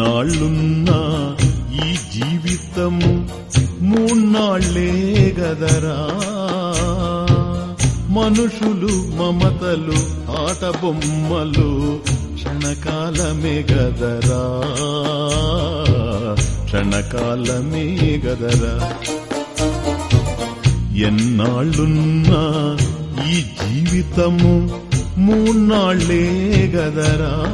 ఎన్నాళ్ళున్నా ఈ జీవితము మూన్నాళ్ళే గదరా. మనుషులు మమతలు ఆట బొమ్మలు క్షణకాలమే గదరా. క్షణకాలమే గదరా. ఎన్నాళ్ళున్నా ఈ జీవితము మూన్నాళ్ళే గదరా.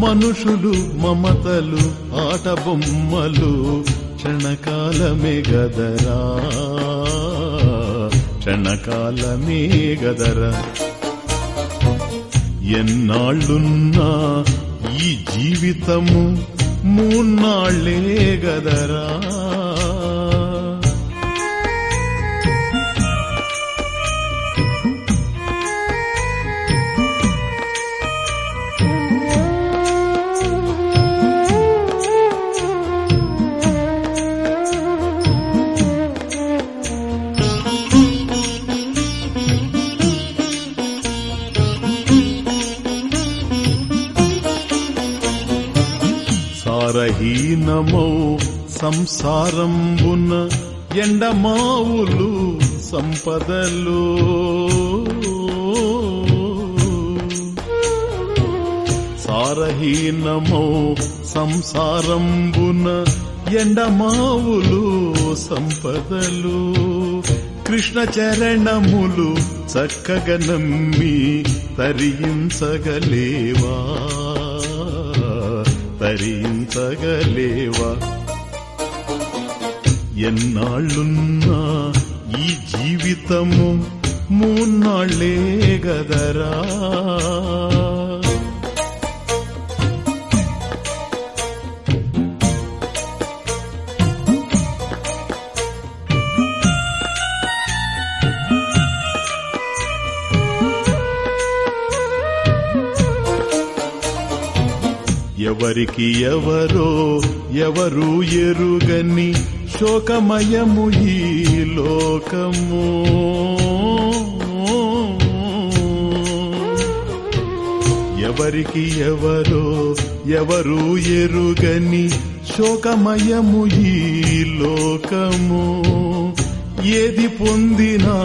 మనుషులు మమతలు ఆట బొమ్మలు క్షణకాలమే గదరా. క్షణకాలమే గదరా. ఎన్నాళ్ళున్నా ఈ జీవితము మూన్నాళ్ళే గదరా. సారహీనమౌ సంసారంబున ఎండమావులు సంపదలు. సారహీనమౌ సంసారంబున ఎండమావులు సంపదలు. కృష్ణ చరణములు చక్కగా నమ్మి తరించగలేవా? తరించగలేవా ఎన్నాళ్ళున్నా ఈ జీవితము మూన్నాళ్ళే గదరా? ఎవరికి ఎవరో ఎవరు ఎరుగని శోకమయము ఈ లోకము. ఎవరికి ఎవరో ఎవరు ఎరుగని శోకమయము ఈ లోకము. ఏది పొందినా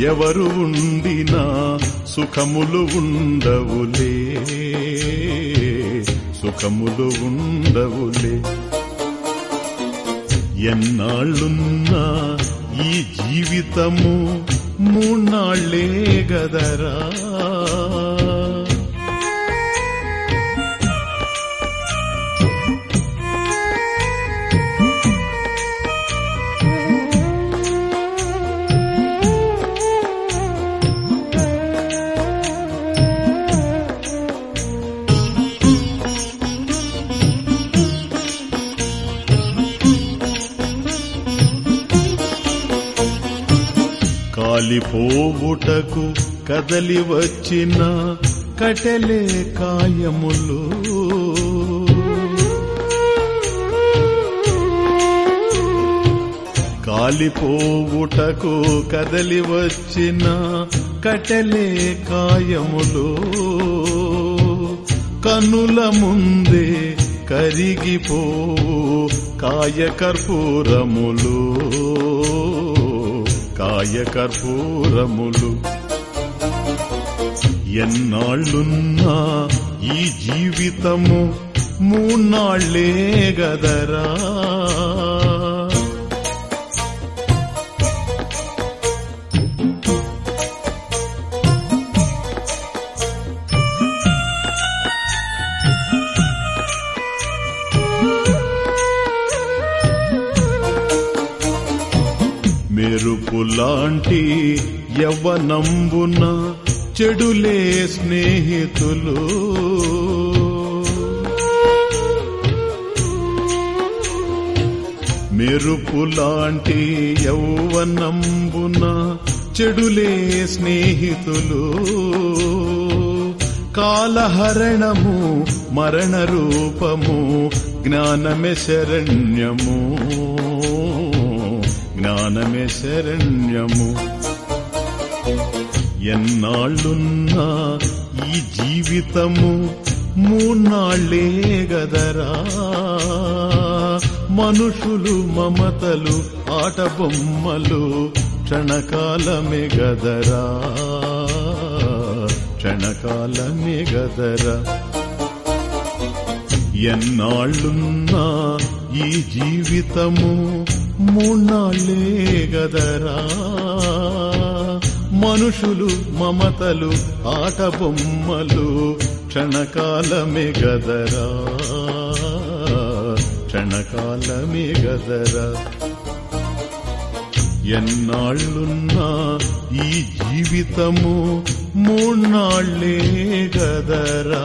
ఎవరు ఉండినా సుఖములు ఉండవులే. సుఖములు ఉండవులే. ఎన్నాళ్ళున్నా ఈ జీవితము మూన్నాళ్ళే గదరా. కాలిపోవుటకు కదలి వచ్చిన కటలే కాయములు. కాలిపోవుటకు కదలి వచ్చిన కటలే కాయములు. కనుల ముందే కరిగిపో కాయకర్పూరములు. కాయ కర్పూరములు. ఎన్నాళ్ళున్నా ఈ జీవితము మూన్నాళ్ళే గదరా. మెరుపులాంటి యవ్వనంబున చెడులే స్నేహితులు. మెరుపులాంటి యౌవనంబున చెడులే స్నేహితులు. కాలహరణము మరణ రూపము జ్ఞానమే శరణ్యము. జ్ఞానమే శరణ్యము. ఎన్నాళ్ళున్నా ఈ జీవితము మూన్నాళ్ళే గదరా. మనుషులు మమతలు ఆట బొమ్మలు క్షణకాలమే గదరా. క్షణకాలమే గదరా. ఎన్నాళ్ళున్నా ఈ జీవితము మూన్నాళ్ళే గదరా మనుషులు మమతలు ఆట బొమ్మలు క్షణకాలమే గదరా క్షణకాలమే గదరా ఎన్నాళ్ళున్నా ఈ జీవితము మూన్నాళ్ళే గదరా